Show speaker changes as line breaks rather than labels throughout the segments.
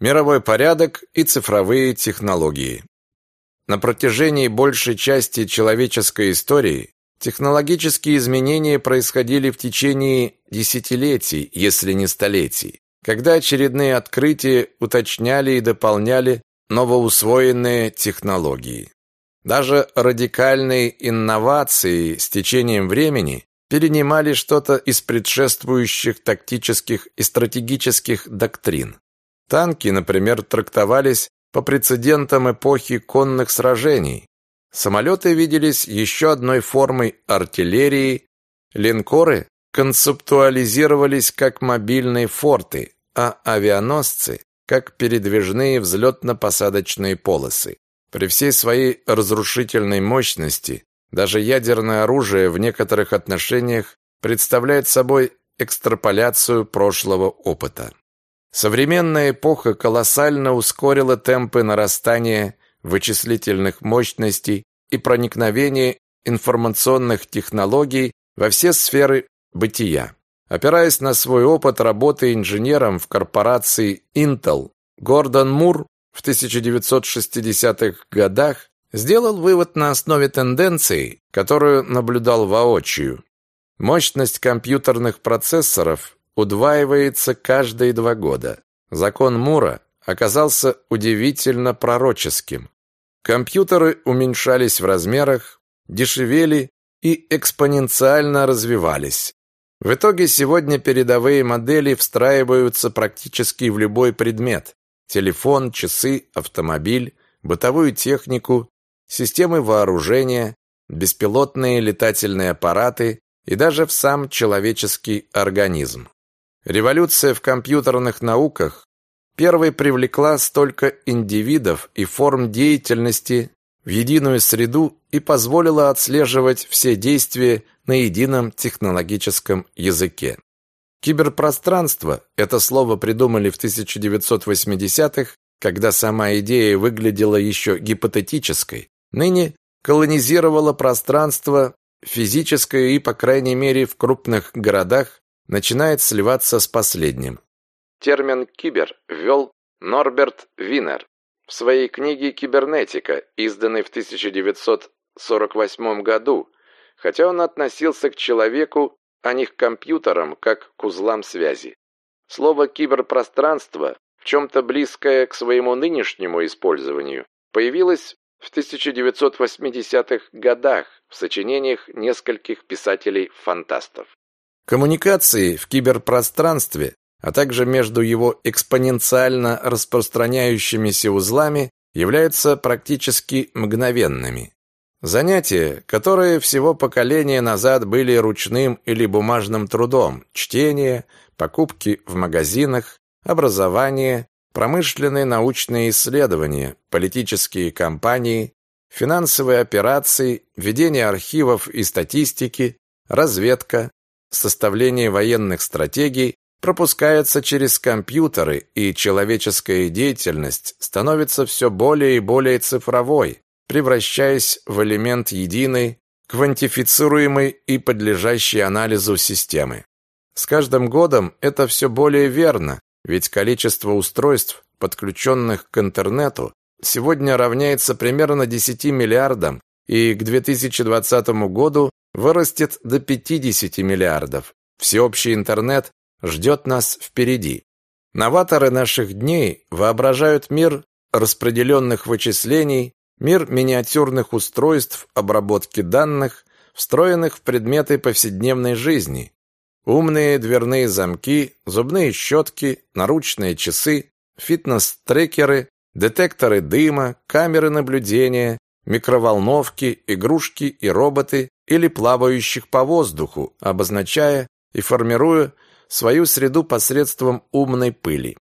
мировой порядок и цифровые технологии. На протяжении большей части человеческой истории технологические изменения происходили в течение десятилетий, если не столетий, когда очередные открытия уточняли и дополняли новоусвоенные технологии. Даже радикальные инновации с течением времени перенимали что-то из предшествующих тактических и стратегических доктрин. Танки, например, трактовались по прецедентам эпохи конных сражений. Самолеты виделись еще одной формой артиллерии, линкоры концептуализировались как мобильные форты, а авианосцы – как передвижные взлетно-посадочные полосы. При всей своей разрушительной мощности даже ядерное оружие в некоторых отношениях представляет собой экстраполяцию прошлого опыта. Современная эпоха колоссально ускорила темпы нарастания вычислительных мощностей и проникновения информационных технологий во все сферы бытия. Опираясь на свой опыт работы инженером в корпорации Intel, Гордон Мур в 1960-х годах сделал вывод на основе тенденции, которую наблюдал воочию. Мощность компьютерных процессоров удваивается каждые два года. Закон Мура оказался удивительно пророческим. Компьютеры уменьшались в размерах, дешевели и экспоненциально развивались. В итоге сегодня передовые модели встраиваются практически в любой предмет – телефон, часы, автомобиль, бытовую технику, системы вооружения, беспилотные летательные аппараты и даже в сам человеческий организм. Революция в компьютерных науках первой привлекла столько индивидов и форм деятельности в единую среду и позволила отслеживать все действия на едином технологическом языке. Киберпространство – это слово придумали в 1980-х, когда сама идея выглядела еще гипотетической. Ныне колонизировало пространство физическое и, по крайней мере, в крупных городах начинает сливаться с последним. Термин «кибер» ввел Норберт Винер в своей книге «Кибернетика», изданной в 1948 году, хотя он относился к человеку, а не к компьютерам, как к узлам связи. Слово «киберпространство», в чем-то близкое к своему нынешнему использованию, появилось в 1980-х годах в сочинениях нескольких писателей-фантастов. Коммуникации в киберпространстве, а также между его экспоненциально распространяющимися узлами являются практически мгновенными. Занятия, которые всего поколения назад были ручным или бумажным трудом, чтение, покупки в магазинах, образование, промышленные научные исследования, политические кампании, финансовые операции, ведение архивов и статистики, разведка, составление военных стратегий пропускается через компьютеры, и человеческая деятельность становится все более и более цифровой, превращаясь в элемент единой, квантифицируемой и подлежащей анализу системы. С каждым годом это все более верно, ведь количество устройств, подключенных к интернету, сегодня равняется примерно 10 миллиардам, и к 2020 году вырастет до 50 миллиардов. Всеобщий интернет ждет нас впереди. Новаторы наших дней воображают мир распределенных вычислений, мир миниатюрных устройств обработки данных, встроенных в предметы повседневной жизни. Умные дверные замки, зубные щетки, наручные часы, фитнес-трекеры, детекторы дыма, камеры наблюдения, микроволновки, игрушки и роботы или плавающих по воздуху, обозначая и формируя свою среду посредством умной пыли.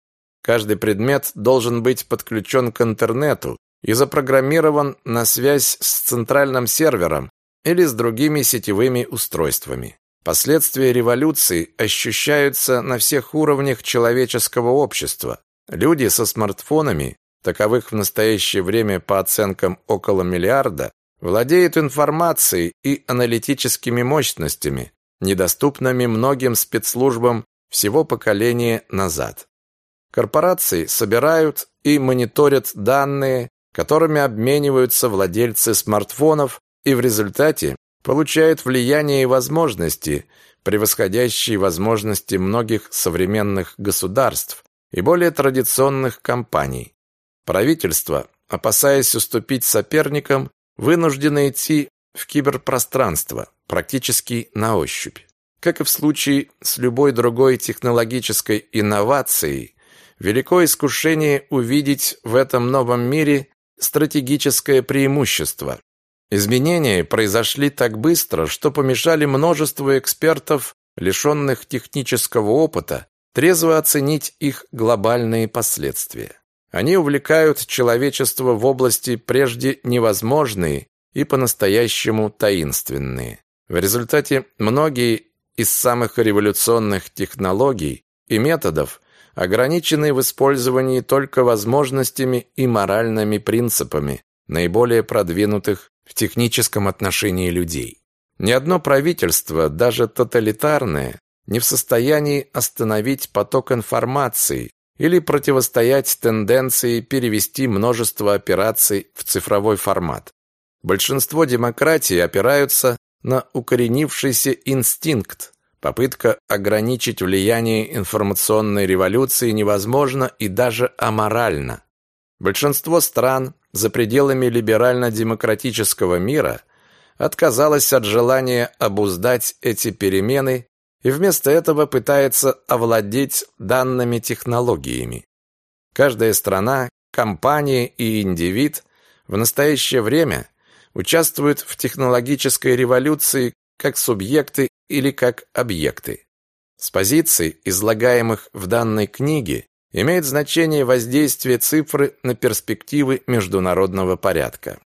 Каждый предмет должен быть подключен к интернету и запрограммирован на связь с центральным сервером или с другими сетевыми устройствами. Последствия революции ощущаются на всех уровнях человеческого общества. Люди со смартфонами таковых в настоящее время по оценкам около миллиарда, владеют информацией и аналитическими мощностями, недоступными многим спецслужбам всего поколения назад. Корпорации собирают и мониторят данные, которыми обмениваются владельцы смартфонов и в результате получают влияние и возможности, превосходящие возможности многих современных государств и более традиционных компаний. Правительство, опасаясь уступить соперникам, вынуждено идти в киберпространство, практически на ощупь. Как и в случае с любой другой технологической инновацией, велико искушение увидеть в этом новом мире стратегическое преимущество. Изменения произошли так быстро, что помешали множеству экспертов, лишенных технического опыта, трезво оценить их глобальные последствия. Они увлекают человечество в области прежде невозможные и по-настоящему таинственные. В результате многие из самых революционных технологий и методов ограничены в использовании только возможностями и моральными принципами наиболее продвинутых в техническом отношении людей. Ни одно правительство, даже тоталитарное, не в состоянии остановить поток информации или противостоять тенденции перевести множество операций в цифровой формат. Большинство демократий опираются на укоренившийся инстинкт. Попытка ограничить влияние информационной революции невозможна и даже аморальна. Большинство стран за пределами либерально-демократического мира отказалось от желания обуздать эти перемены и вместо этого пытается овладеть данными технологиями. Каждая страна, компания и индивид в настоящее время участвуют в технологической революции как субъекты или как объекты. С позиций, излагаемых в данной книге, имеет значение воздействие цифры на перспективы международного порядка.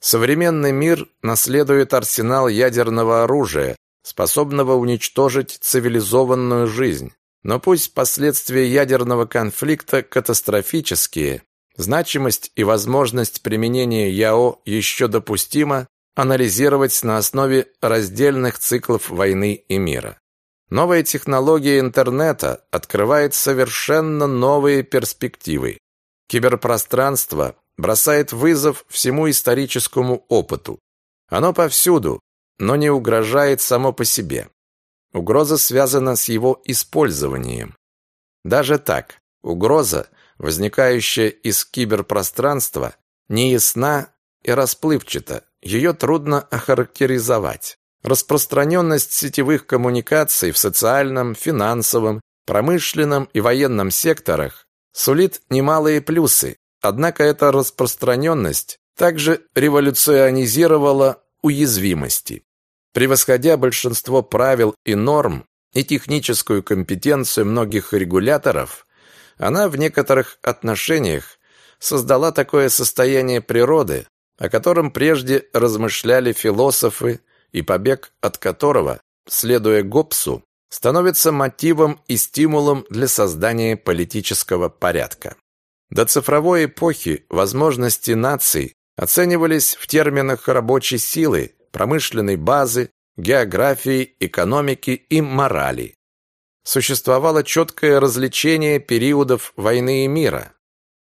Современный мир наследует арсенал ядерного оружия, способного уничтожить цивилизованную жизнь. Но пусть последствия ядерного конфликта катастрофические, значимость и возможность применения ЯО еще допустимо анализировать на основе раздельных циклов войны и мира. Новая технология интернета открывает совершенно новые перспективы. Киберпространство бросает вызов всему историческому опыту. Оно повсюду, но не угрожает само по себе. Угроза связана с его использованием. Даже так, угроза, возникающая из киберпространства, неясна и расплывчата, ее трудно охарактеризовать. Распространенность сетевых коммуникаций в социальном, финансовом, промышленном и военном секторах сулит немалые плюсы, однако эта распространенность также революционизировала уязвимости. Превосходя большинство правил и норм и техническую компетенцию многих регуляторов, она в некоторых отношениях создала такое состояние природы, о котором прежде размышляли философы, и побег от которого, следуя Гоббсу, становится мотивом и стимулом для создания политического порядка. До цифровой эпохи возможности наций оценивались в терминах рабочей силы, промышленной базы, географии, экономики и морали. Существовало четкое различение периодов войны и мира.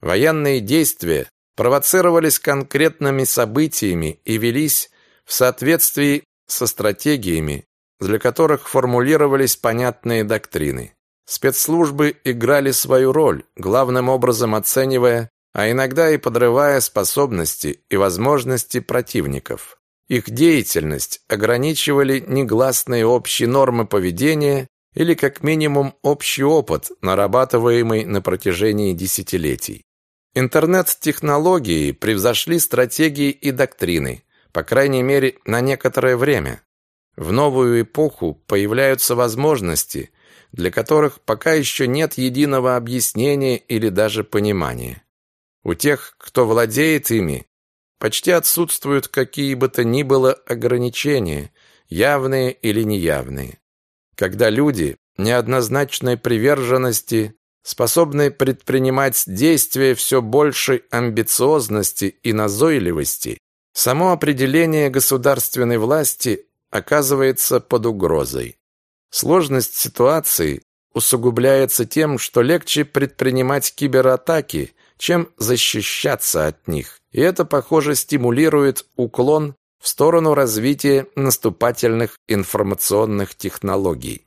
Военные действия провоцировались конкретными событиями и велись в соответствии со стратегиями, для которых формулировались понятные доктрины. Спецслужбы играли свою роль, главным образом оценивая, а иногда и подрывая способности и возможности противников. Их деятельность ограничивали негласные общие нормы поведения или как минимум общий опыт, нарабатываемый на протяжении десятилетий. Интернет-технологии превзошли стратегии и доктрины, по крайней мере, на некоторое время. В новую эпоху появляются возможности, для которых пока еще нет единого объяснения или даже понимания. У тех, кто владеет ими, почти отсутствуют какие бы то ни было ограничения, явные или неявные. Когда люди неоднозначной приверженности способны предпринимать действия все большей амбициозности и назойливости, само определение государственной власти оказывается под угрозой. Сложность ситуации усугубляется тем, что легче предпринимать кибератаки, чем защищаться от них. И это, похоже, стимулирует уклон в сторону развития наступательных информационных технологий.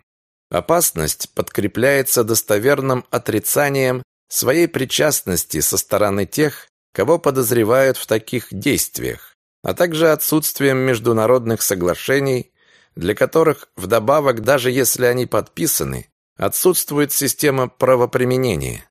Опасность подкрепляется достоверным отрицанием своей причастности со стороны тех, кого подозревают в таких действиях, а также отсутствием международных соглашений, для которых вдобавок, даже если они подписаны, отсутствует система правоприменения.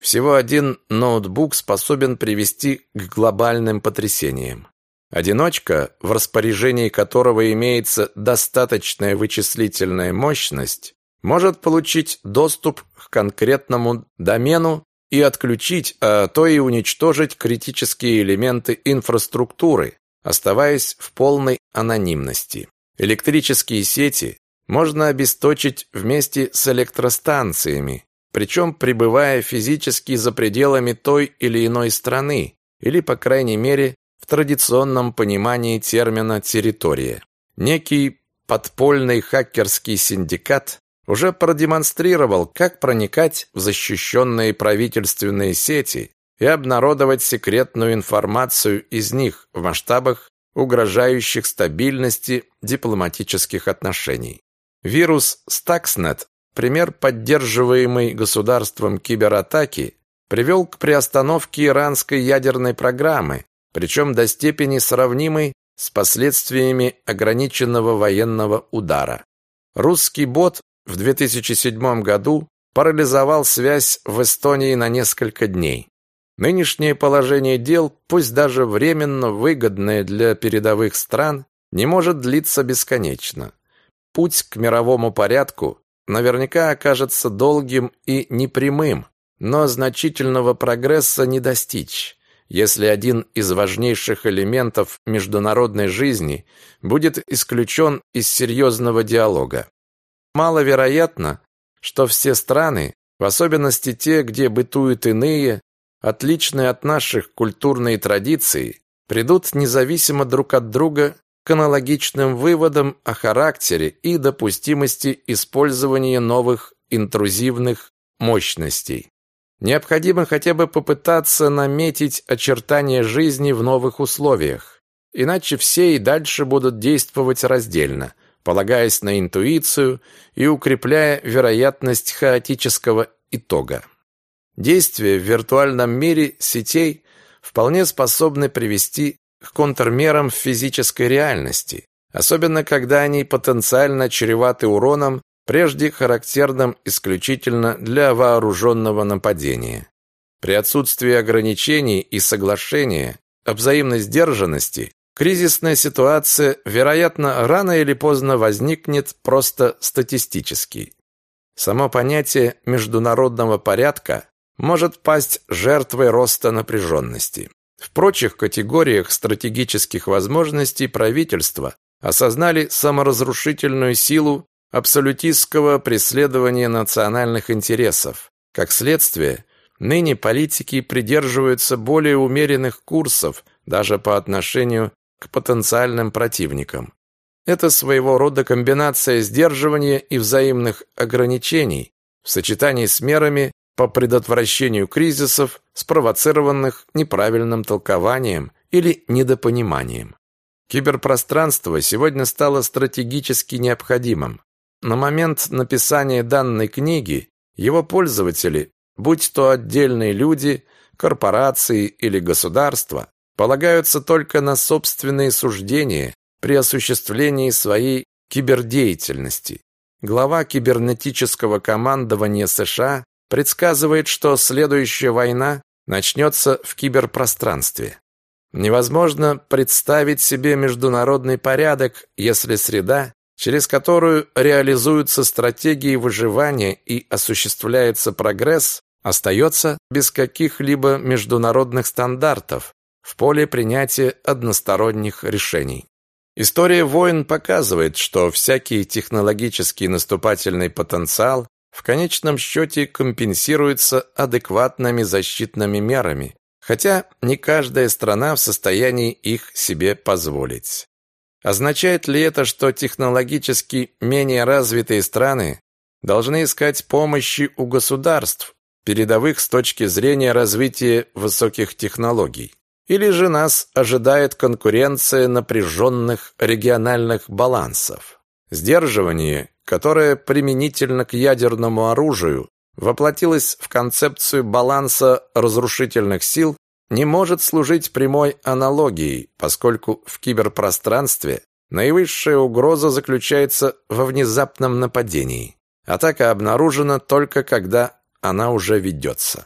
Всего один ноутбук способен привести к глобальным потрясениям. Одиночка, в распоряжении которого имеется достаточная вычислительная мощность, может получить доступ к конкретному домену и отключить, а то и уничтожить критические элементы инфраструктуры, оставаясь в полной анонимности. Электрические сети можно обесточить вместе с электростанциями, причем пребывая физически за пределами той или иной страны, или, по крайней мере, в традиционном понимании термина «территория». Некий подпольный хакерский синдикат уже продемонстрировал, как проникать в защищенные правительственные сети и обнародовать секретную информацию из них в масштабах, угрожающих стабильности дипломатических отношений. Вирус Stuxnet, пример поддерживаемый государством кибератаки, привел к приостановке иранской ядерной программы, причем до степени сравнимой с последствиями ограниченного военного удара. Русский бот в 2007 году парализовал связь в Эстонии на несколько дней. Нынешнее положение дел, пусть даже временно выгодное для передовых стран, не может длиться бесконечно. Путь к мировому порядку наверняка окажется долгим и непрямым, но значительного прогресса не достичь, если один из важнейших элементов международной жизни будет исключен из серьезного диалога. Маловероятно, что все страны, в особенности те, где бытуют иные, отличные от наших культурные традиции, придут независимо друг от друга к аналогичным выводам о характере и допустимости использования новых интрузивных мощностей. Необходимо хотя бы попытаться наметить очертания жизни в новых условиях, иначе все и дальше будут действовать раздельно – полагаясь на интуицию и укрепляя вероятность хаотического итога. Действия в виртуальном мире сетей вполне способны привести к контрмерам в физической реальности, особенно когда они потенциально чреваты уроном, прежде характерным исключительно для вооруженного нападения. При отсутствии ограничений и соглашения о взаимной сдержанности Кризисная ситуация, вероятно, рано или поздно возникнет просто статистически. Само понятие международного порядка может пасть жертвой роста напряженности. В прочих категориях стратегических возможностей правительства осознали саморазрушительную силу абсолютистского преследования национальных интересов. Как следствие, ныне политики придерживаются более умеренных курсов даже по отношению к потенциальным противникам. Это своего рода комбинация сдерживания и взаимных ограничений в сочетании с мерами по предотвращению кризисов, спровоцированных неправильным толкованием или недопониманием. Киберпространство сегодня стало стратегически необходимым. На момент написания данной книги его пользователи, будь то отдельные люди, корпорации или государства, полагаются только на собственные суждения при осуществлении своей кибердеятельности. Глава кибернетического командования США предсказывает, что следующая война начнется в киберпространстве. Невозможно представить себе международный порядок, если среда, через которую реализуются стратегии выживания и осуществляется прогресс, остается без каких-либо международных стандартов, в поле принятия односторонних решений. История войн показывает, что всякий технологический наступательный потенциал в конечном счете компенсируется адекватными защитными мерами, хотя не каждая страна в состоянии их себе позволить. Означает ли это, что технологически менее развитые страны должны искать помощи у государств, передовых с точки зрения развития высоких технологий. Или же нас ожидает конкуренция напряженных региональных балансов. Сдерживание, которое применительно к ядерному оружию воплотилось в концепцию баланса разрушительных сил, не может служить прямой аналогией, поскольку в киберпространстве наивысшая угроза заключается во внезапном нападении. Атака обнаружена только когда она уже ведется.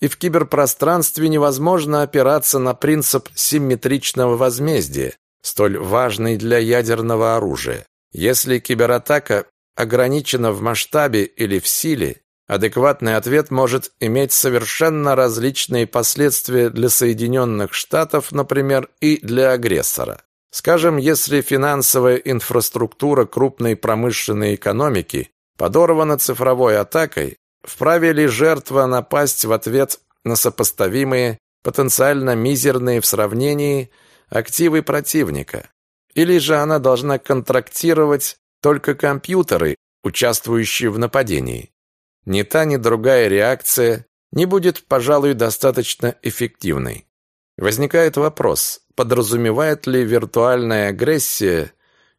И в киберпространстве невозможно опираться на принцип симметричного возмездия, столь важный для ядерного оружия. Если кибератака ограничена в масштабе или в силе, адекватный ответ может иметь совершенно различные последствия для Соединенных Штатов, например, и для агрессора. Скажем, если финансовая инфраструктура крупной промышленной экономики подорвана цифровой атакой, Вправе ли жертва напасть в ответ на сопоставимые, потенциально мизерные в сравнении активы противника? Или же она должна контрактировать только компьютеры, участвующие в нападении? Ни та, ни другая реакция не будет, пожалуй, достаточно эффективной. Возникает вопрос, подразумевает ли виртуальная агрессия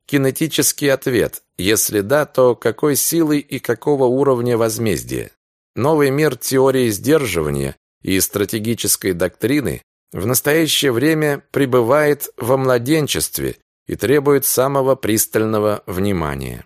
кинетический ответ? Если да, то какой силы и какого уровня возмездия? Новый мир теории сдерживания и стратегической доктрины в настоящее время пребывает во младенчестве и требует самого пристального внимания.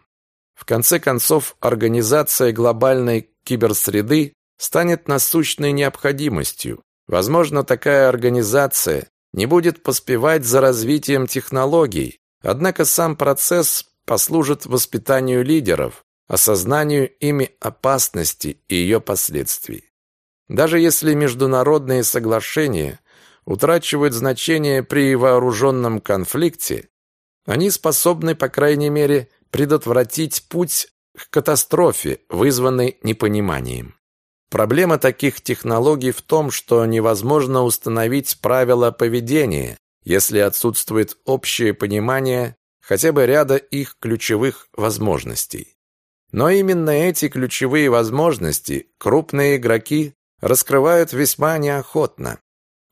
В конце концов, организация глобальной киберсреды станет насущной необходимостью. Возможно, такая организация не будет поспевать за развитием технологий, однако сам процесс послужит воспитанию лидеров, осознанию ими опасности и ее последствий. Даже если международные соглашения утрачивают значение при вооруженном конфликте, они способны, по крайней мере, предотвратить путь к катастрофе, вызванной непониманием. Проблема таких технологий в том, что невозможно установить правила поведения, если отсутствует общее понимание хотя бы ряда их ключевых возможностей. Но именно эти ключевые возможности крупные игроки раскрывают весьма неохотно.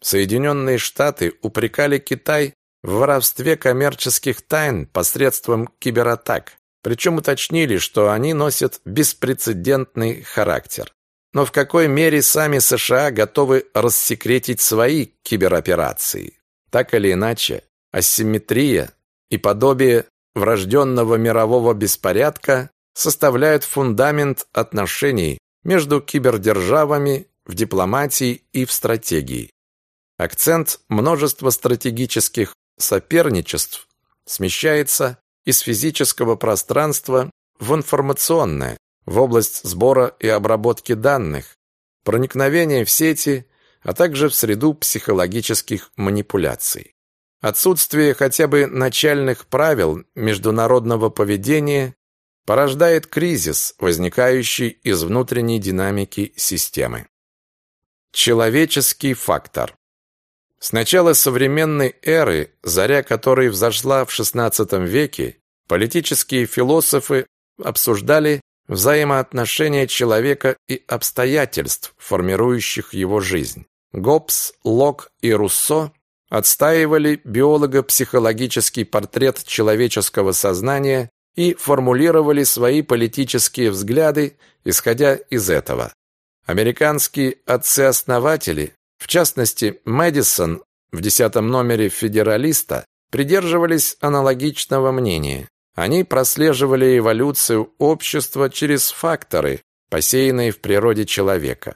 Соединенные Штаты упрекали Китай в воровстве коммерческих тайн посредством кибератак, причем уточнили, что они носят беспрецедентный характер. Но в какой мере сами США готовы рассекретить свои кибероперации? Так или иначе, асимметрия и подобие врожденного мирового беспорядка составляют фундамент отношений между кибердержавами в дипломатии и в стратегии. Акцент множества стратегических соперничеств смещается из физического пространства в информационное, в область сбора и обработки данных, проникновения в сети, а также в среду психологических манипуляций. Отсутствие хотя бы начальных правил международного поведения порождает кризис, возникающий из внутренней динамики системы. Человеческий фактор. С начала современной эры, заря которой взошла в XVI веке, политические философы обсуждали взаимоотношения человека и обстоятельств, формирующих его жизнь. Гоббс, Лок и Руссо отстаивали биолого-психологический портрет человеческого сознания и формулировали свои политические взгляды, исходя из этого. Американские отцы-основатели, в частности Мэдисон в десятом номере «Федералиста», придерживались аналогичного мнения. Они прослеживали эволюцию общества через факторы, посеянные в природе человека.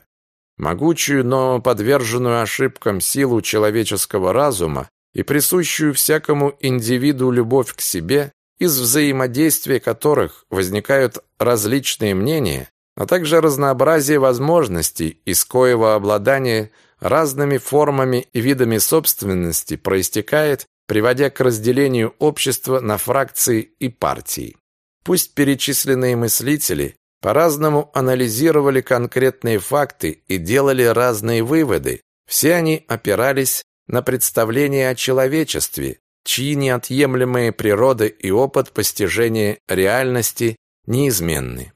Могучую, но подверженную ошибкам силу человеческого разума и присущую всякому индивиду любовь к себе из взаимодействия которых возникают различные мнения, а также разнообразие возможностей, из коего обладание разными формами и видами собственности проистекает, приводя к разделению общества на фракции и партии. Пусть перечисленные мыслители по-разному анализировали конкретные факты и делали разные выводы, все они опирались на представление о человечестве, чьи неотъемлемые природа и опыт постижения реальности неизменны.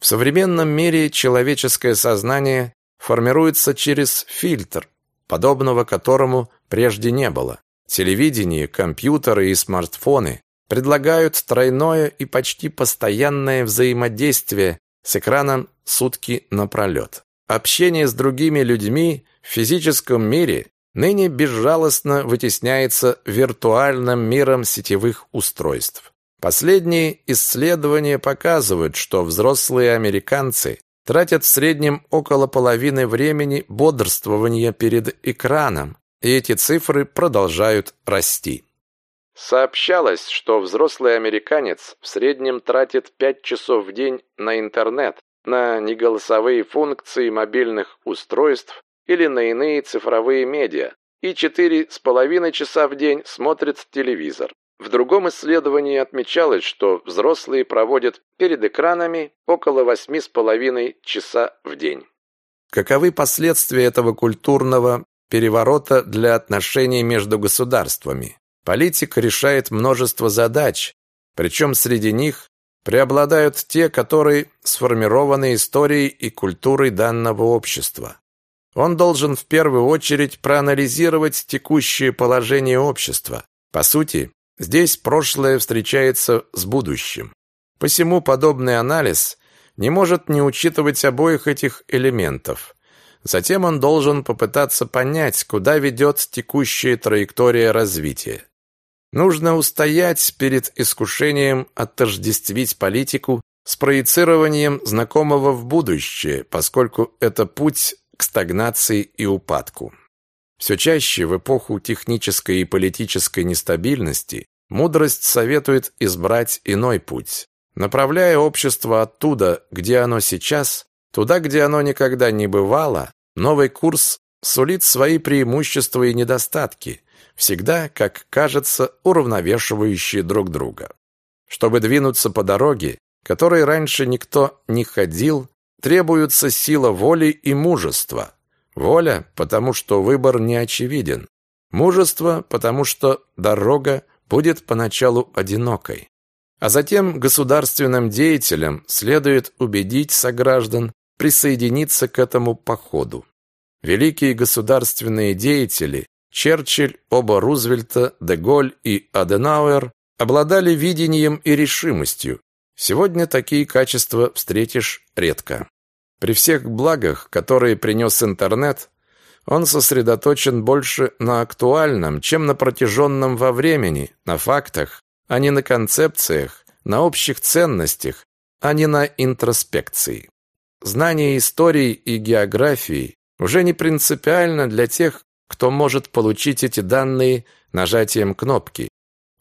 В современном мире человеческое сознание формируется через фильтр, подобного которому прежде не было. Телевидение, компьютеры и смартфоны предлагают тройное и почти постоянное взаимодействие с экраном сутки напролет. Общение с другими людьми в физическом мире ныне безжалостно вытесняется виртуальным миром сетевых устройств. Последние исследования показывают, что взрослые американцы тратят в среднем около половины времени бодрствования перед экраном, и эти цифры продолжают расти. Сообщалось, что взрослый американец в среднем тратит 5 часов в день на интернет, на неголосовые функции мобильных устройств или на иные цифровые медиа, и 4,5 часа в день смотрит телевизор. В другом исследовании отмечалось, что взрослые проводят перед экранами около 8,5 часа в день. Каковы последствия этого культурного переворота для отношений между государствами? Политик решает множество задач, причем среди них преобладают те, которые сформированы историей и культурой данного общества. Он должен в первую очередь проанализировать текущее положение общества. По сути, Здесь прошлое встречается с будущим. Посему подобный анализ не может не учитывать обоих этих элементов. Затем он должен попытаться понять, куда ведет текущая траектория развития. Нужно устоять перед искушением отождествить политику с проецированием знакомого в будущее, поскольку это путь к стагнации и упадку. Все чаще в эпоху технической и политической нестабильности Мудрость советует избрать иной путь, направляя общество оттуда, где оно сейчас, туда, где оно никогда не бывало. Новый курс сулит свои преимущества и недостатки, всегда, как кажется, уравновешивающие друг друга. Чтобы двинуться по дороге, которой раньше никто не ходил, требуется сила воли и мужества. Воля, потому что выбор не очевиден. Мужество, потому что дорога будет поначалу одинокой. А затем государственным деятелям следует убедить сограждан присоединиться к этому походу. Великие государственные деятели Черчилль, оба Рузвельта, Деголь и Аденауэр обладали видением и решимостью. Сегодня такие качества встретишь редко. При всех благах, которые принес интернет, он сосредоточен больше на актуальном, чем на протяженном во времени, на фактах, а не на концепциях, на общих ценностях, а не на интроспекции. Знание истории и географии уже не принципиально для тех, кто может получить эти данные нажатием кнопки.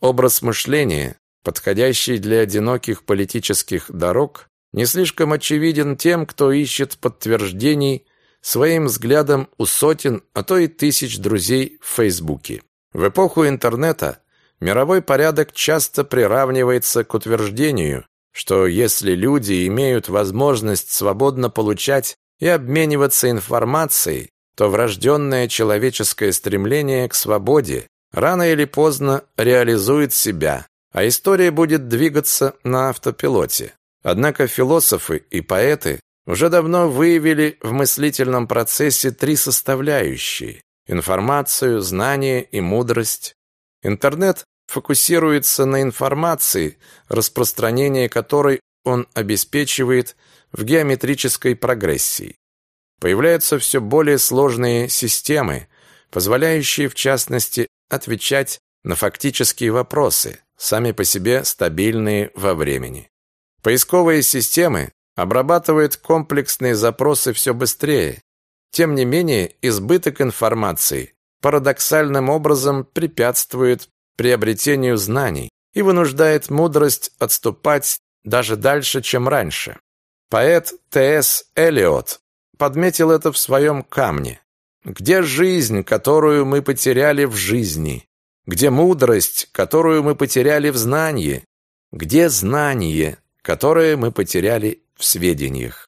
Образ мышления, подходящий для одиноких политических дорог, не слишком очевиден тем, кто ищет подтверждений своим взглядом у сотен, а то и тысяч друзей в Фейсбуке. В эпоху интернета мировой порядок часто приравнивается к утверждению, что если люди имеют возможность свободно получать и обмениваться информацией, то врожденное человеческое стремление к свободе рано или поздно реализует себя, а история будет двигаться на автопилоте. Однако философы и поэты уже давно выявили в мыслительном процессе три составляющие – информацию, знание и мудрость. Интернет фокусируется на информации, распространение которой он обеспечивает в геометрической прогрессии. Появляются все более сложные системы, позволяющие, в частности, отвечать на фактические вопросы, сами по себе стабильные во времени. Поисковые системы обрабатывает комплексные запросы все быстрее. Тем не менее, избыток информации парадоксальным образом препятствует приобретению знаний и вынуждает мудрость отступать даже дальше, чем раньше. Поэт Т.С. Элиот подметил это в своем камне. Где жизнь, которую мы потеряли в жизни? Где мудрость, которую мы потеряли в знании? Где знание, которое мы потеряли в сведениях.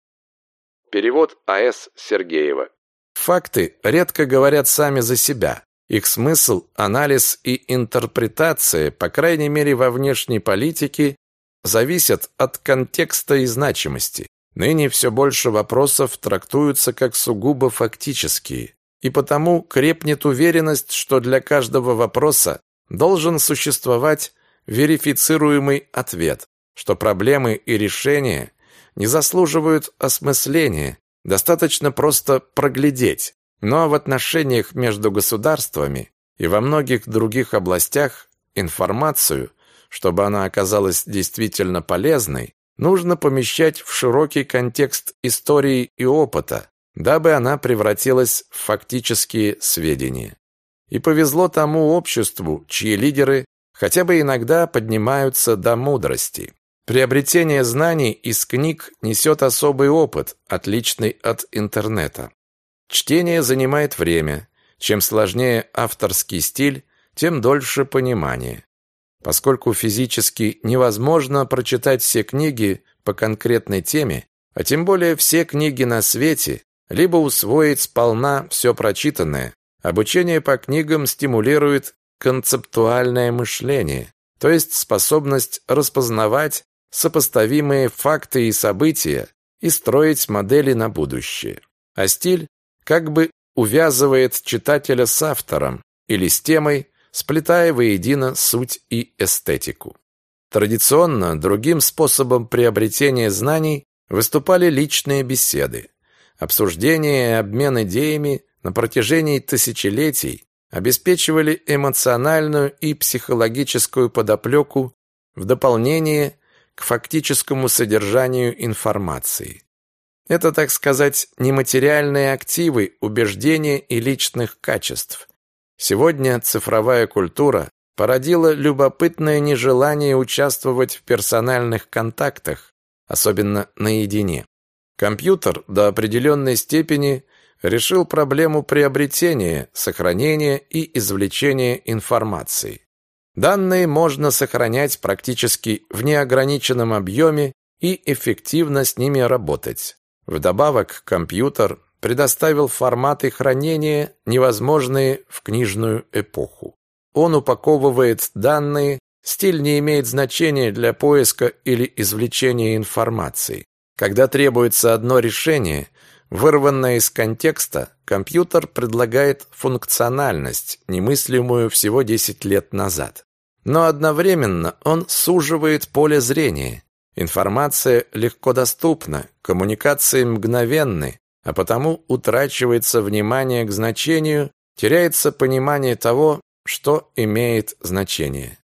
Перевод А.С. Сергеева. Факты редко говорят сами за себя. Их смысл, анализ и интерпретация, по крайней мере во внешней политике, зависят от контекста и значимости. Ныне все больше вопросов трактуются как сугубо фактические, и потому крепнет уверенность, что для каждого вопроса должен существовать верифицируемый ответ, что проблемы и решения не заслуживают осмысления, достаточно просто проглядеть. Но в отношениях между государствами и во многих других областях информацию, чтобы она оказалась действительно полезной, нужно помещать в широкий контекст истории и опыта, дабы она превратилась в фактические сведения. И повезло тому обществу, чьи лидеры хотя бы иногда поднимаются до мудрости. Приобретение знаний из книг несет особый опыт, отличный от интернета. Чтение занимает время. Чем сложнее авторский стиль, тем дольше понимание. Поскольку физически невозможно прочитать все книги по конкретной теме, а тем более все книги на свете, либо усвоить сполна все прочитанное, обучение по книгам стимулирует концептуальное мышление, то есть способность распознавать сопоставимые факты и события и строить модели на будущее. А стиль как бы увязывает читателя с автором или с темой, сплетая воедино суть и эстетику. Традиционно другим способом приобретения знаний выступали личные беседы. Обсуждения и обмен идеями на протяжении тысячелетий обеспечивали эмоциональную и психологическую подоплеку в дополнение к фактическому содержанию информации. Это, так сказать, нематериальные активы убеждения и личных качеств. Сегодня цифровая культура породила любопытное нежелание участвовать в персональных контактах, особенно наедине. Компьютер до определенной степени решил проблему приобретения, сохранения и извлечения информации. Данные можно сохранять практически в неограниченном объеме и эффективно с ними работать. Вдобавок, компьютер предоставил форматы хранения, невозможные в книжную эпоху. Он упаковывает данные, стиль не имеет значения для поиска или извлечения информации. Когда требуется одно решение, вырванное из контекста, компьютер предлагает функциональность, немыслимую всего 10 лет назад. Но одновременно он суживает поле зрения. Информация легко доступна, коммуникации мгновенны, а потому утрачивается внимание к значению, теряется понимание того, что имеет значение.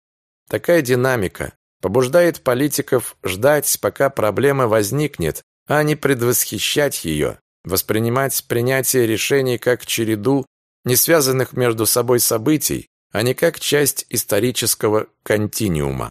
Такая динамика побуждает политиков ждать, пока проблема возникнет, а не предвосхищать ее, воспринимать принятие решений как череду не связанных между собой событий, а не как часть исторического континуума.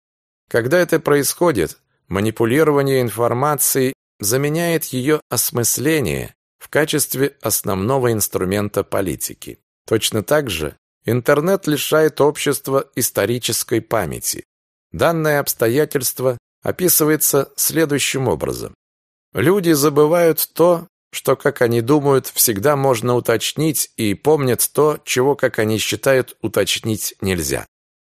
Когда это происходит, манипулирование информацией заменяет ее осмысление в качестве основного инструмента политики. Точно так же интернет лишает общества исторической памяти. Данное обстоятельство описывается следующим образом. Люди забывают то, что, как они думают, всегда можно уточнить, и помнят то, чего, как они считают, уточнить нельзя.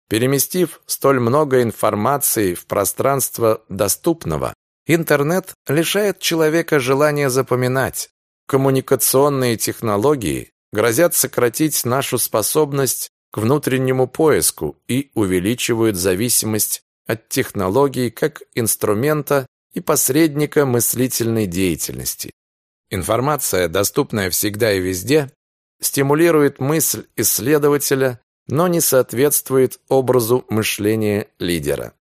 Переместив столь много информации в пространство доступного, интернет лишает человека желания запоминать. Коммуникационные технологии грозят сократить нашу способность к внутреннему поиску и увеличивают зависимость от технологий как инструмента и посредника мыслительной деятельности. Информация, доступная всегда и везде, стимулирует мысль исследователя, но не соответствует образу мышления лидера.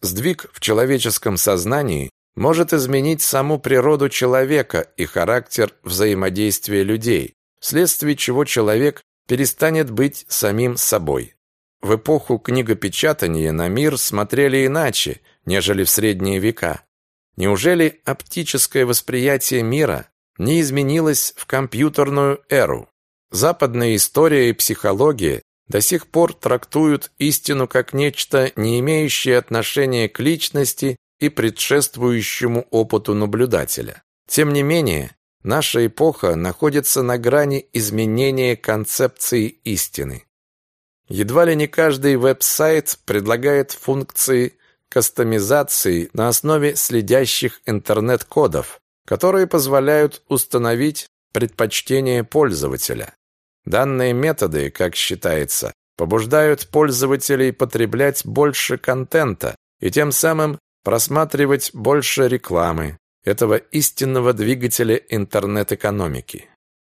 Сдвиг в человеческом сознании может изменить саму природу человека и характер взаимодействия людей, вследствие чего человек перестанет быть самим собой. В эпоху книгопечатания на мир смотрели иначе, нежели в средние века. Неужели оптическое восприятие мира не изменилось в компьютерную эру? Западная история и психология до сих пор трактуют истину как нечто, не имеющее отношения к личности и предшествующему опыту наблюдателя. Тем не менее, наша эпоха находится на грани изменения концепции истины. Едва ли не каждый веб-сайт предлагает функции кастомизации на основе следящих интернет-кодов, которые позволяют установить предпочтения пользователя. Данные методы, как считается, побуждают пользователей потреблять больше контента и тем самым просматривать больше рекламы, этого истинного двигателя интернет-экономики.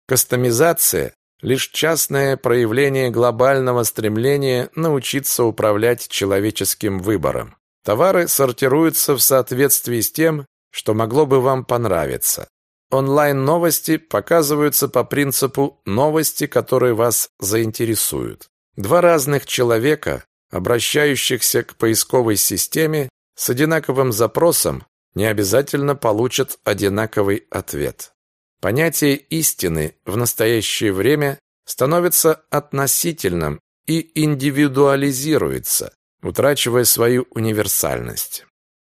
Кастомизация – лишь частное проявление глобального стремления научиться управлять человеческим выбором. Товары сортируются в соответствии с тем, что могло бы вам понравиться. Онлайн-новости показываются по принципу новости, которые вас заинтересуют. Два разных человека, обращающихся к поисковой системе с одинаковым запросом, не обязательно получат одинаковый ответ. Понятие истины в настоящее время становится относительным и индивидуализируется, утрачивая свою универсальность.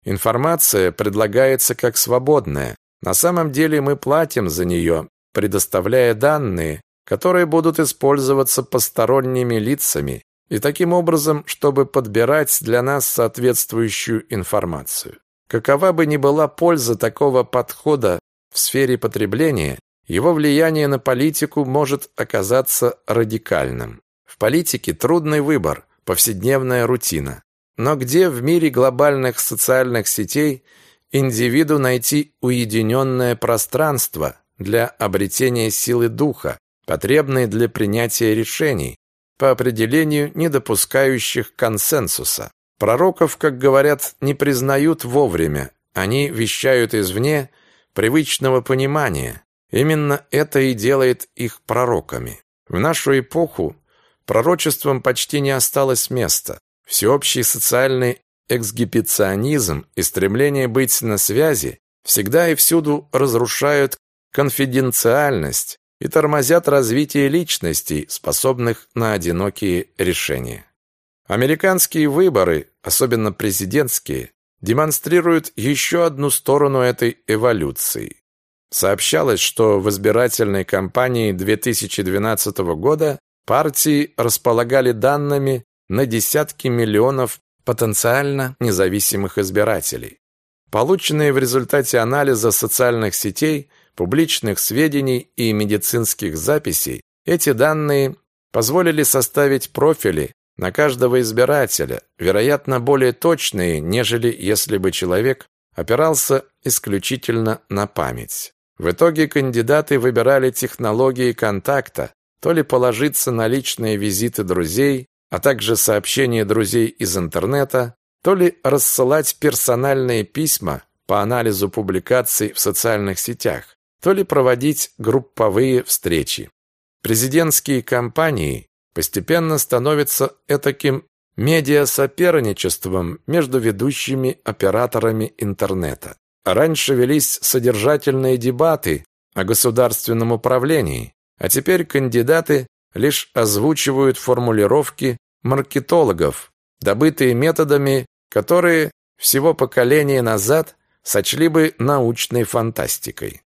Информация предлагается как свободная. На самом деле мы платим за нее, предоставляя данные, которые будут использоваться посторонними лицами и таким образом, чтобы подбирать для нас соответствующую информацию. Какова бы ни была польза такого подхода в сфере потребления, его влияние на политику может оказаться радикальным. В политике трудный выбор, повседневная рутина. Но где в мире глобальных социальных сетей индивиду найти уединенное пространство для обретения силы духа, потребной для принятия решений, по определению не допускающих консенсуса? Пророков, как говорят, не признают вовремя, они вещают извне привычного понимания. Именно это и делает их пророками. В нашу эпоху пророчествам почти не осталось места. Всеобщий социальный эксгибиционизм и стремление быть на связи всегда и всюду разрушают конфиденциальность и тормозят развитие личностей, способных на одинокие решения. Американские выборы, особенно президентские, демонстрируют еще одну сторону этой эволюции. Сообщалось, что в избирательной кампании 2012 года партии располагали данными на десятки миллионов потенциально независимых избирателей. Полученные в результате анализа социальных сетей, публичных сведений и медицинских записей, эти данные позволили составить профили на каждого избирателя, вероятно, более точные, нежели если бы человек опирался исключительно на память. В итоге кандидаты выбирали технологии контакта, то ли положиться на личные визиты друзей, а также сообщения друзей из интернета, то ли рассылать персональные письма по анализу публикаций в социальных сетях, то ли проводить групповые встречи. Президентские кампании постепенно становятся этаким медиасоперничеством между ведущими операторами интернета. Раньше велись содержательные дебаты о государственном управлении, а теперь кандидаты лишь озвучивают формулировки маркетологов, добытые методами, которые всего поколения назад сочли бы научной фантастикой.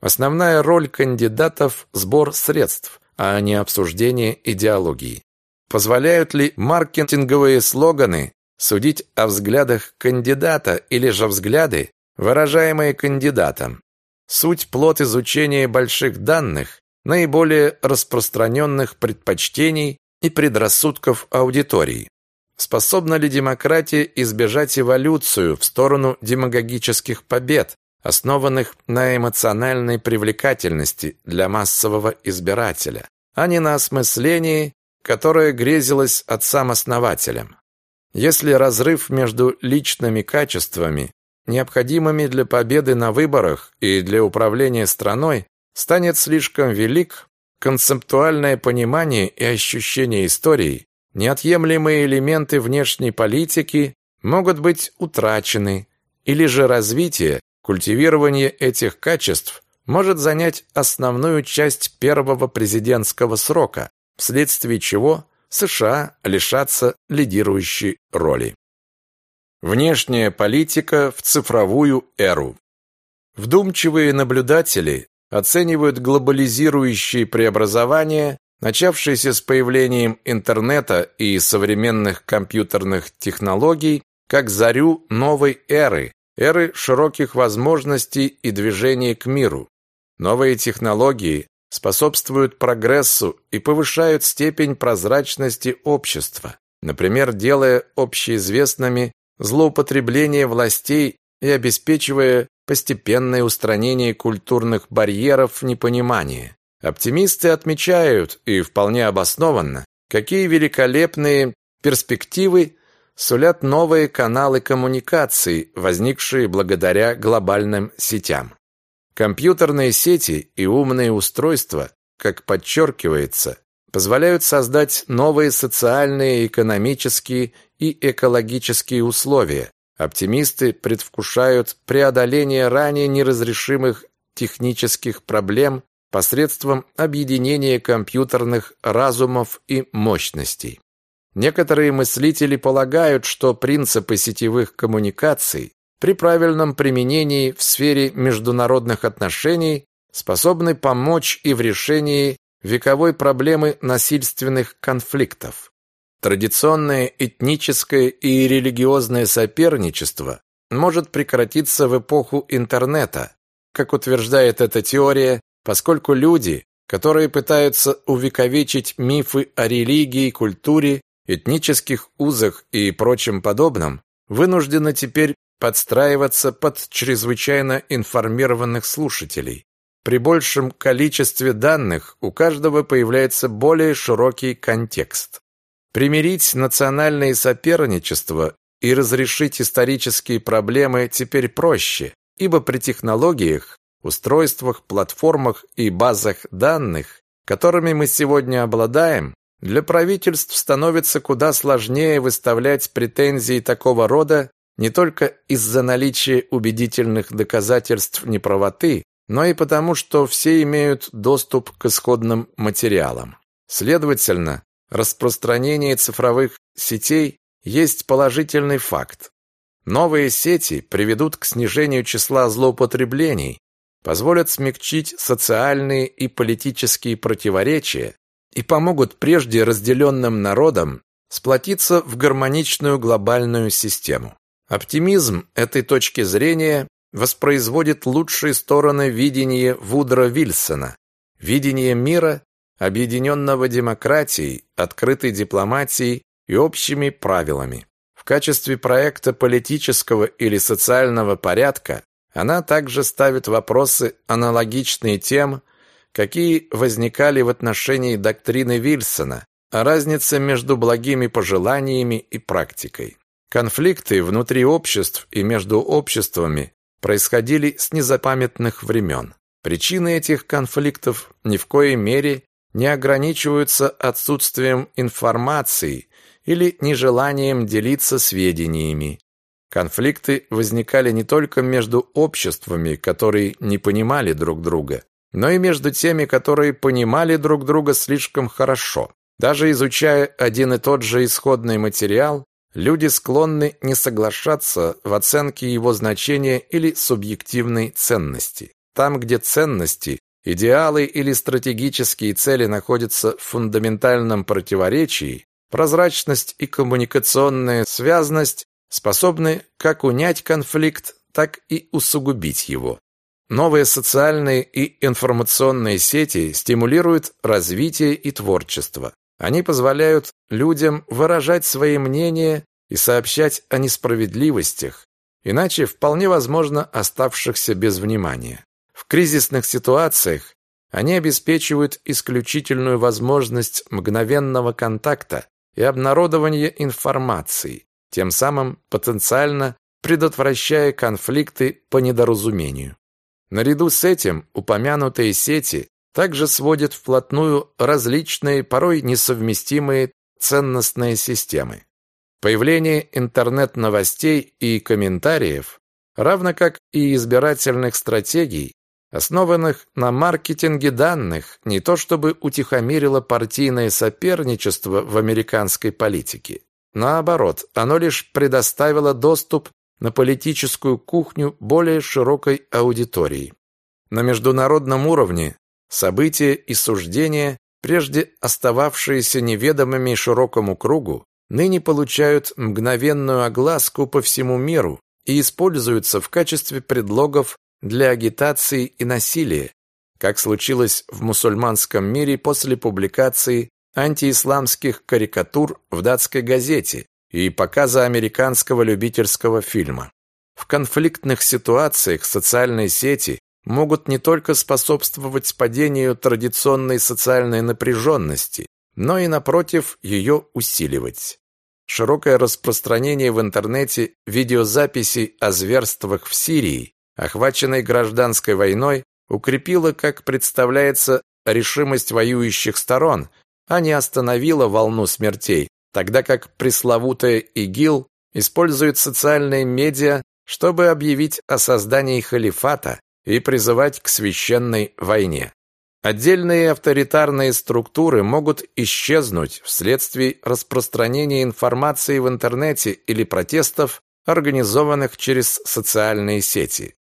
Основная роль кандидатов – сбор средств, а не обсуждение идеологии. Позволяют ли маркетинговые слоганы судить о взглядах кандидата или же взгляды, выражаемые кандидатом? Суть – плод изучения больших данных, наиболее распространенных предпочтений и предрассудков аудитории. Способна ли демократия избежать эволюцию в сторону демагогических побед, основанных на эмоциональной привлекательности для массового избирателя, а не на осмыслении, которое грезилось отцам-основателям? Если разрыв между личными качествами, необходимыми для победы на выборах и для управления страной, станет слишком велик, концептуальное понимание и ощущение истории, неотъемлемые элементы внешней политики могут быть утрачены, или же развитие, культивирование этих качеств может занять основную часть первого президентского срока, вследствие чего США лишатся лидирующей роли. Внешняя политика в цифровую эру. Вдумчивые наблюдатели оценивают глобализирующие преобразования, начавшиеся с появлением интернета и современных компьютерных технологий, как зарю новой эры, эры широких возможностей и движения к миру. Новые технологии способствуют прогрессу и повышают степень прозрачности общества, например, делая общеизвестными злоупотребление властей и обеспечивая постепенное устранение культурных барьеров непонимания. Оптимисты отмечают, и вполне обоснованно, какие великолепные перспективы сулят новые каналы коммуникаций, возникшие благодаря глобальным сетям. Компьютерные сети и умные устройства, как подчеркивается, позволяют создать новые социальные, экономические и экологические условия. Оптимисты предвкушают преодоление ранее неразрешимых технических проблем посредством объединения компьютерных разумов и мощностей. Некоторые мыслители полагают, что принципы сетевых коммуникаций при правильном применении в сфере международных отношений способны помочь и в решении вековой проблемы насильственных конфликтов. Традиционное этническое и религиозное соперничество может прекратиться в эпоху интернета, как утверждает эта теория, поскольку люди, которые пытаются увековечить мифы о религии, культуре, этнических узах и прочем подобном, вынуждены теперь подстраиваться под чрезвычайно информированных слушателей. При большем количестве данных у каждого появляется более широкий контекст. Примирить национальные соперничества и разрешить исторические проблемы теперь проще, ибо при технологиях, устройствах, платформах и базах данных, которыми мы сегодня обладаем, для правительств становится куда сложнее выставлять претензии такого рода не только из-за наличия убедительных доказательств неправоты, но и потому, что все имеют доступ к исходным материалам. Следовательно, распространение цифровых сетей есть положительный факт. Новые сети приведут к снижению числа злоупотреблений, позволят смягчить социальные и политические противоречия и помогут прежде разделенным народам сплотиться в гармоничную глобальную систему. Оптимизм этой точки зрения воспроизводит лучшие стороны видения Вудро Вильсона, видение мира, объединенного демократией, открытой дипломатией и общими правилами. В качестве проекта политического или социального порядка она также ставит вопросы, аналогичные тем, какие возникали в отношении доктрины Вильсона о разнице между благими пожеланиями и практикой. Конфликты внутри обществ и между обществами происходили с незапамятных времен. Причины этих конфликтов ни в коей мере не ограничиваются отсутствием информации или нежеланием делиться сведениями. Конфликты возникали не только между обществами, которые не понимали друг друга, но и между теми, которые понимали друг друга слишком хорошо. Даже изучая один и тот же исходный материал, Люди склонны не соглашаться в оценке его значения или субъективной ценности. Там, где ценности, идеалы или стратегические цели находятся в фундаментальном противоречии, прозрачность и коммуникационная связность способны как унять конфликт, так и усугубить его. Новые социальные и информационные сети стимулируют развитие и творчество. Они позволяют людям выражать свои мнения и сообщать о несправедливостях, иначе вполне возможно оставшихся без внимания. Кризисных ситуациях они обеспечивают исключительную возможность мгновенного контакта и обнародования информации, тем самым потенциально предотвращая конфликты по недоразумению. Наряду с этим упомянутые сети также сводит вплотную различные, порой несовместимые ценностные системы. Появление интернет-новостей и комментариев, равно как и избирательных стратегий, основанных на маркетинге данных, не то чтобы утихомирило партийное соперничество в американской политике. Наоборот, оно лишь предоставило доступ на политическую кухню более широкой аудитории. На международном уровне События и суждения, прежде остававшиеся неведомыми широкому кругу, ныне получают мгновенную огласку по всему миру и используются в качестве предлогов для агитации и насилия, как случилось в мусульманском мире после публикации антиисламских карикатур в датской газете и показа американского любительского фильма. В конфликтных ситуациях социальные сети могут не только способствовать падению традиционной социальной напряженности, но и, напротив, ее усиливать. Широкое распространение в интернете видеозаписей о зверствах в Сирии, охваченной гражданской войной, укрепило, как представляется, решимость воюющих сторон, а не остановило волну смертей, тогда как пресловутая ИГИЛ использует социальные медиа, чтобы объявить о создании халифата и призывать к священной войне. Отдельные авторитарные структуры могут исчезнуть вследствие распространения информации в интернете или протестов, организованных через социальные сети.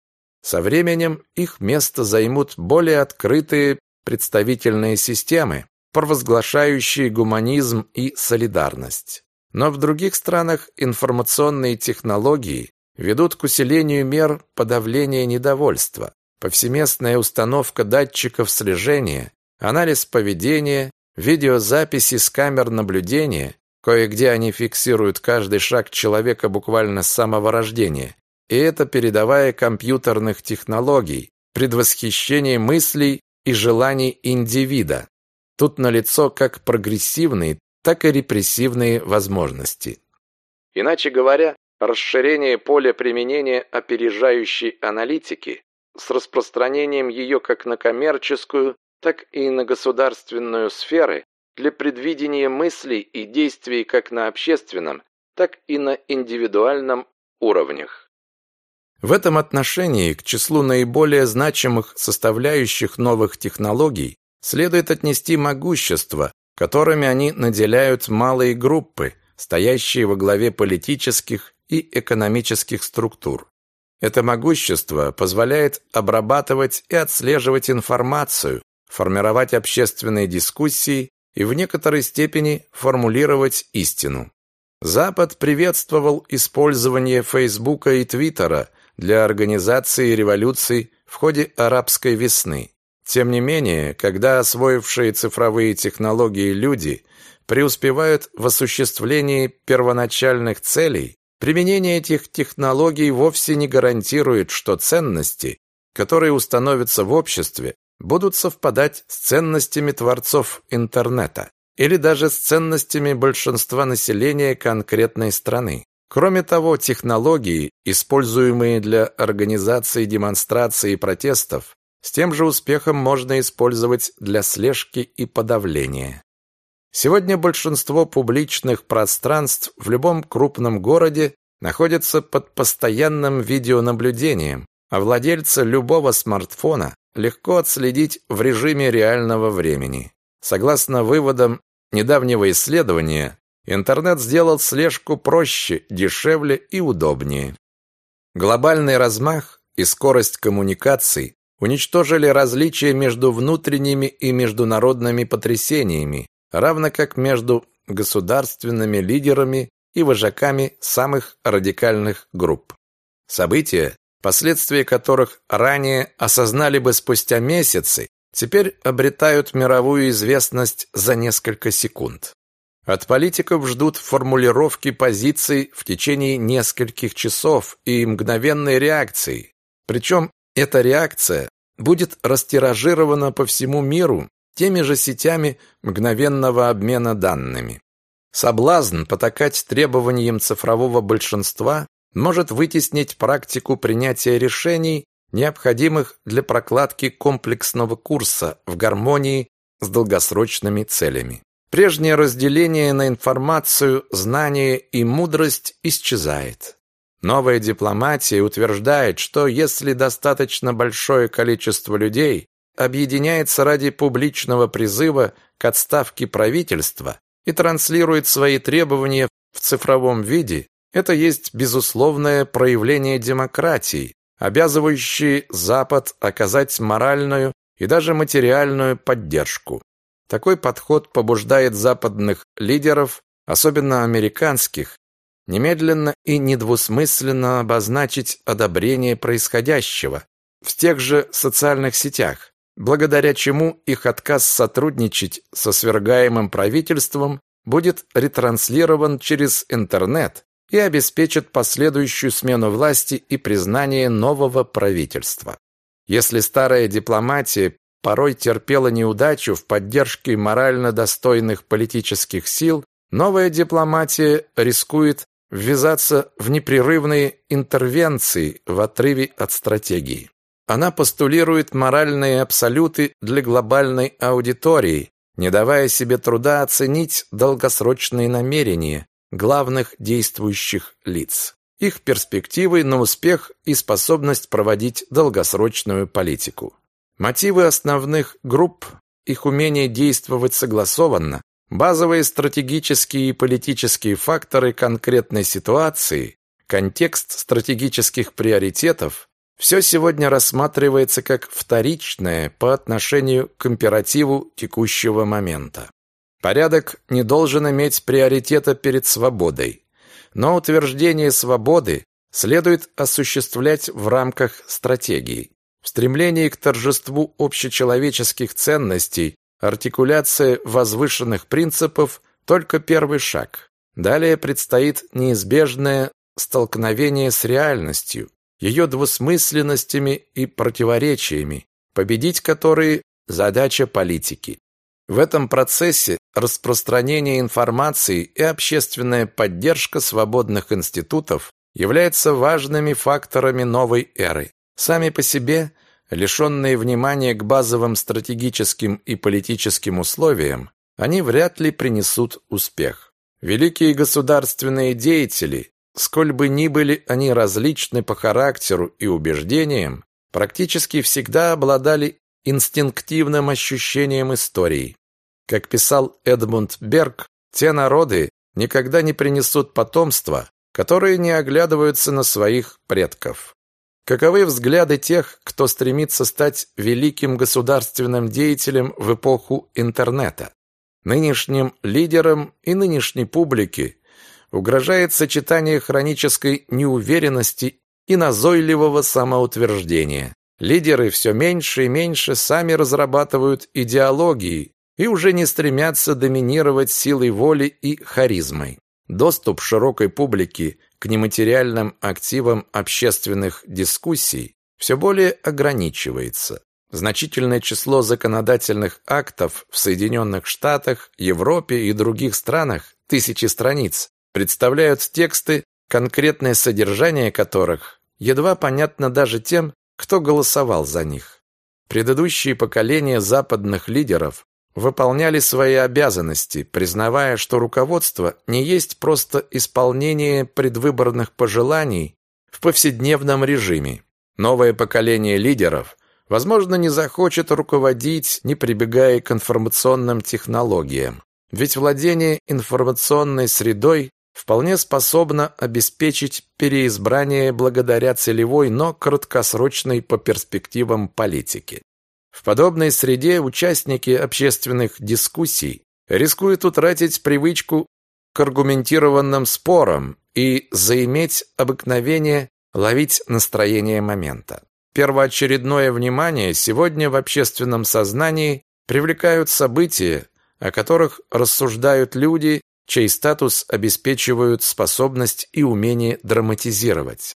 Со временем их место займут более открытые представительные системы, провозглашающие гуманизм и солидарность. Но в других странах информационные технологии ведут к усилению мер подавления недовольства. Повсеместная установка датчиков слежения, анализ поведения, видеозаписи с камер наблюдения, кое-где они фиксируют каждый шаг человека буквально с самого рождения, и это передавая компьютерных технологий, предвосхищение мыслей и желаний индивида. Тут налицо как прогрессивные, так и репрессивные возможности. Иначе говоря, расширение поля применения опережающей аналитики с распространением ее как на коммерческую, так и на государственную сферы для предвидения мыслей и действий как на общественном, так и на индивидуальном уровнях. В этом отношении к числу наиболее значимых составляющих новых технологий следует отнести могущество, которыми они наделяют малые группы, стоящие во главе политических и экономических структур. Это могущество позволяет обрабатывать и отслеживать информацию, формировать общественные дискуссии и в некоторой степени формулировать истину. Запад приветствовал использование Фейсбука и Твиттера для организации революций в ходе арабской весны. Тем не менее, когда освоившие цифровые технологии люди преуспевают в осуществлении первоначальных целей, применение этих технологий вовсе не гарантирует, что ценности, которые установятся в обществе, будут совпадать с ценностями творцов интернета или даже с ценностями большинства населения конкретной страны. Кроме того, технологии, используемые для организации демонстраций и протестов, с тем же успехом можно использовать для слежки и подавления. Сегодня большинство публичных пространств в любом крупном городе находятся под постоянным видеонаблюдением, а владельца любого смартфона легко отследить в режиме реального времени. Согласно выводам недавнего исследования, Интернет сделал слежку проще, дешевле и удобнее. Глобальный размах и скорость коммуникаций уничтожили различия между внутренними и международными потрясениями, равно как между государственными лидерами и вожаками самых радикальных групп. События, последствия которых ранее осознали бы спустя месяцы, теперь обретают мировую известность за несколько секунд. От политиков ждут формулировки позиций в течение нескольких часов и мгновенной реакции. Причем эта реакция будет растиражирована по всему миру теми же сетями мгновенного обмена данными. Соблазн потакать требованиям цифрового большинства может вытеснить практику принятия решений, необходимых для прокладки комплексного курса в гармонии с долгосрочными целями. Прежнее разделение на информацию, знание и мудрость исчезает. Новая дипломатия утверждает, что если достаточно большое количество людей объединяется ради публичного призыва к отставке правительства и транслирует свои требования в цифровом виде, это есть безусловное проявление демократии, обязывающее Запад оказать моральную и даже материальную поддержку. Такой подход побуждает западных лидеров, особенно американских, немедленно и недвусмысленно обозначить одобрение происходящего в тех же социальных сетях, благодаря чему их отказ сотрудничать со свергаемым правительством будет ретранслирован через интернет и обеспечит последующую смену власти и признание нового правительства. Если старая дипломатия порой терпела неудачу в поддержке морально достойных политических сил, новая дипломатия рискует ввязаться в непрерывные интервенции в отрыве от стратегии. Она постулирует моральные абсолюты для глобальной аудитории, не давая себе труда оценить долгосрочные намерения главных действующих лиц, их перспективы на успех и способность проводить долгосрочную политику. Мотивы основных групп, их умение действовать согласованно, базовые стратегические и политические факторы конкретной ситуации, контекст стратегических приоритетов все сегодня рассматривается как вторичное по отношению к императиву текущего момента. Порядок не должен иметь приоритета перед свободой, но утверждение свободы следует осуществлять в рамках стратегии. В стремлении к торжеству общечеловеческих ценностей артикуляция возвышенных принципов только первый шаг. Далее предстоит неизбежное столкновение с реальностью, ее двусмысленностями и противоречиями, победить которые – задача политики. В этом процессе распространение информации и общественная поддержка свободных институтов являются важными факторами новой эры. Сами по себе, лишенные внимания к базовым стратегическим и политическим условиям, они вряд ли принесут успех. Великие государственные деятели, сколь бы ни были они различны по характеру и убеждениям, практически всегда обладали инстинктивным ощущением истории. Как писал Эдмунд Берг, те народы никогда не принесут потомства, которые не оглядываются на своих предков. Каковы взгляды тех, кто стремится стать великим государственным деятелем в эпоху интернета? Нынешним лидерам и нынешней публике угрожает сочетание хронической неуверенности и назойливого самоутверждения. Лидеры все меньше и меньше сами разрабатывают идеологии и уже не стремятся доминировать силой воли и харизмой. Доступ широкой публики к нематериальным активам общественных дискуссий все более ограничивается. Значительное число законодательных актов в Соединенных Штатах, Европе и других странах, тысячи страниц, представляют тексты, конкретное содержание которых едва понятно даже тем, кто голосовал за них. Предыдущие поколения западных лидеров выполняли свои обязанности, признавая, что руководство не есть просто исполнение предвыборных пожеланий в повседневном режиме. Новое поколение лидеров, возможно, не захочет руководить, не прибегая к информационным технологиям. Ведь владение информационной средой вполне способно обеспечить переизбрание благодаря целевой, но краткосрочной по перспективам политики. В подобной среде участники общественных дискуссий рискуют утратить привычку к аргументированным спорам и заиметь обыкновение ловить настроение момента. Первоочередное внимание сегодня в общественном сознании привлекают события, о которых рассуждают люди, чей статус обеспечивают способность и умение драматизировать.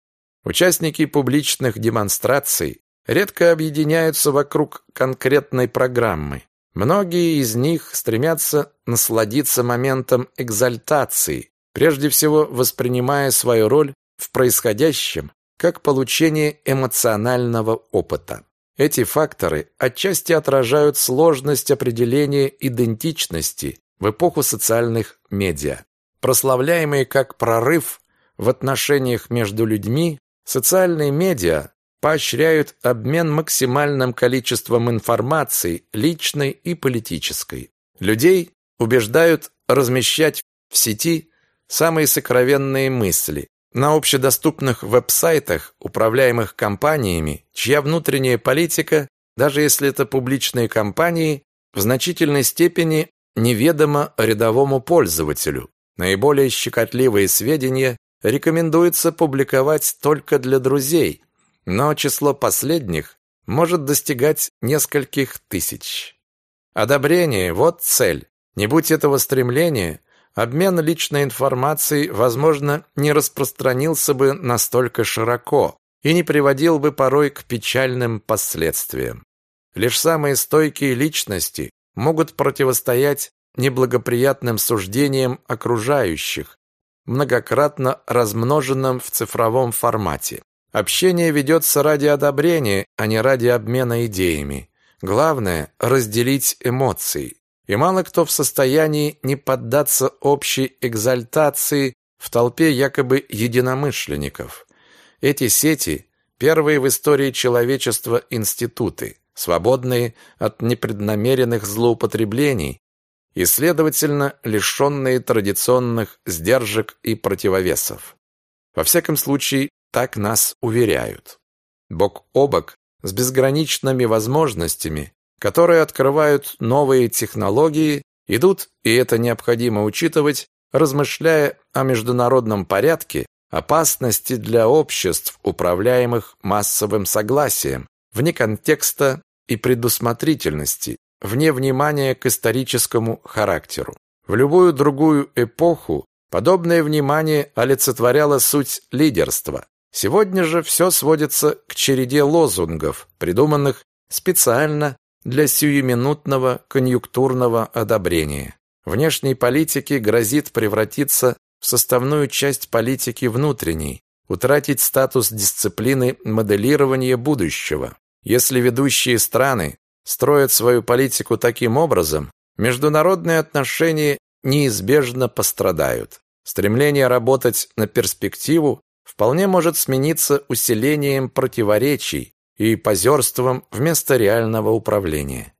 Участники публичных демонстраций редко объединяются вокруг конкретной программы. Многие из них стремятся насладиться моментом экзальтации, прежде всего воспринимая свою роль в происходящем как получение эмоционального опыта. Эти факторы отчасти отражают сложность определения идентичности в эпоху социальных медиа. Прославляемые как прорыв в отношениях между людьми, социальные медиа поощряют обмен максимальным количеством информации, личной и политической. Людей убеждают размещать в сети самые сокровенные мысли. На общедоступных веб-сайтах, управляемых компаниями, чья внутренняя политика, даже если это публичные компании, в значительной степени неведома рядовому пользователю. Наиболее щекотливые сведения рекомендуется публиковать только для друзей, но число последних может достигать нескольких тысяч. Одобрение – вот цель. Не будь этого стремления, обмен личной информацией, возможно, не распространился бы настолько широко и не приводил бы порой к печальным последствиям. Лишь самые стойкие личности могут противостоять неблагоприятным суждениям окружающих, многократно размноженным в цифровом формате. Общение ведется ради одобрения, а не ради обмена идеями. Главное – разделить эмоции. И мало кто в состоянии не поддаться общей экзальтации в толпе якобы единомышленников. Эти сети – первые в истории человечества институты, свободные от непреднамеренных злоупотреблений и, следовательно, лишенные традиционных сдержек и противовесов. Во всяком случае, так нас уверяют. Бок о бок с безграничными возможностями, которые открывают новые технологии, идут, и это необходимо учитывать, размышляя о международном порядке, опасности для обществ, управляемых массовым согласием, вне контекста и предусмотрительности, вне внимания к историческому характеру. В любую другую эпоху подобное внимание олицетворяло суть лидерства. Сегодня же все сводится к череде лозунгов, придуманных специально для сиюминутного конъюнктурного одобрения. Внешней политики грозит превратиться в составную часть политики внутренней, утратить статус дисциплины моделирования будущего. Если ведущие страны строят свою политику таким образом, международные отношения неизбежно пострадают. Стремление работать на перспективу вполне может смениться усилением противоречий и позерством вместо реального управления.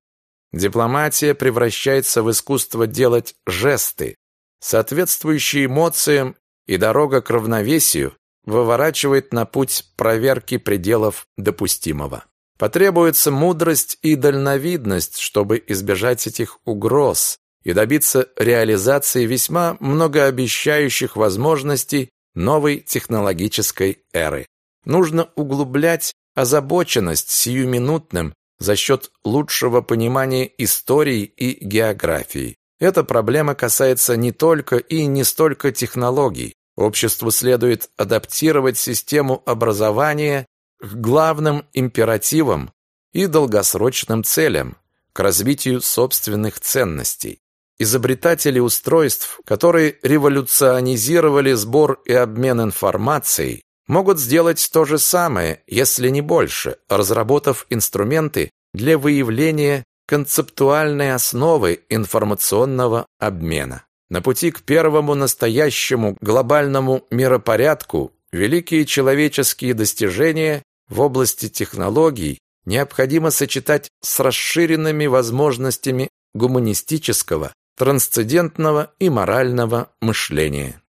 Дипломатия превращается в искусство делать жесты, соответствующие эмоциям, и дорога к равновесию выворачивает на путь проверки пределов допустимого. Потребуется мудрость и дальновидность, чтобы избежать этих угроз и добиться реализации весьма многообещающих возможностей новой технологической эры. Нужно углублять озабоченность сиюминутным за счет лучшего понимания истории и географии. Эта проблема касается не только и не столько технологий. Обществу следует адаптировать систему образования к главным императивам и долгосрочным целям, к развитию собственных ценностей. Изобретатели устройств, которые революционизировали сбор и обмен информацией, могут сделать то же самое, если не больше, разработав инструменты для выявления концептуальной основы информационного обмена. На пути к первому настоящему глобальному миропорядку великие человеческие достижения в области технологий необходимо сочетать с расширенными возможностями гуманистического, трансцендентного и морального мышления.